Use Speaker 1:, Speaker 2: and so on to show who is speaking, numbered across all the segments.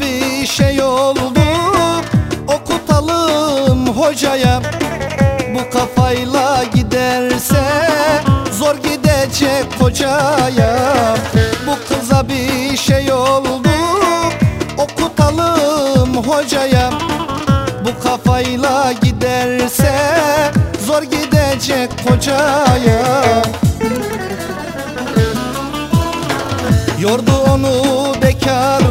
Speaker 1: Bir şey oldu. Okutalım hocaya. Bu kafayla giderse Zor gidecek kocaya Bu kıza bir şey oldu. Okutalım hocaya. Bu kafayla giderse Zor gidecek kocaya Yordu onu bekar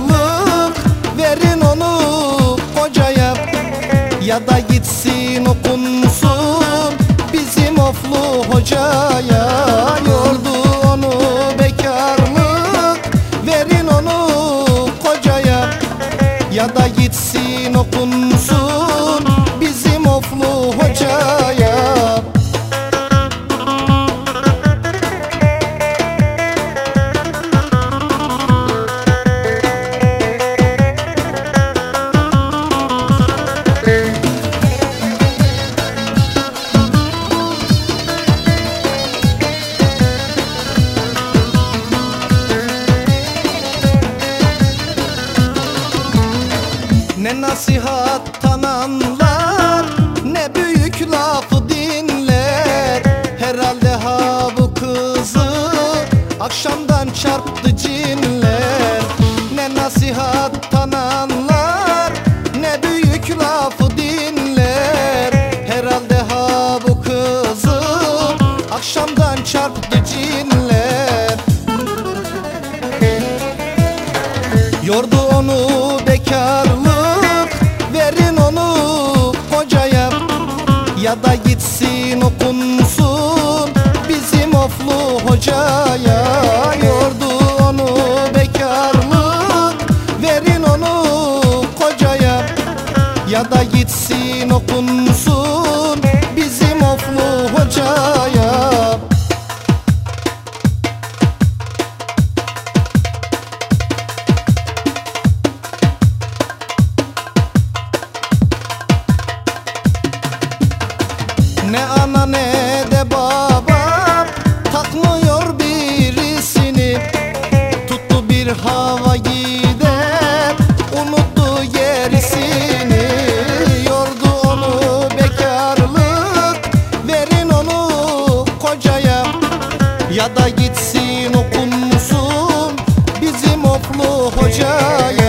Speaker 1: oflu hocaya Yordu onu bekarlık Verin onu kocaya. Ya da gitsin okunsun Ne nasihattan anlar Ne büyük lafı dinler. Herhalde ha bu kızı Akşamdan çarptı cinler. Ne nasihattan anlar Ne büyük lafı dinler. Herhalde ha bu kızı Akşamdan çarptı cinler. Yordu onu bekarlık Ya da gitsin okunsun. Bizim oflu hocaya Yordu onu bekarlık Verin onu kocaya Ya da gitsin okunsun Ne ana ne de baba Takmıyor birisini. Tuttu bir hava gider Unuttu gerisini Yordu onu bekarlık Verin onu kocaya. Ya da gitsin okunsun Bizim oklu hocaya.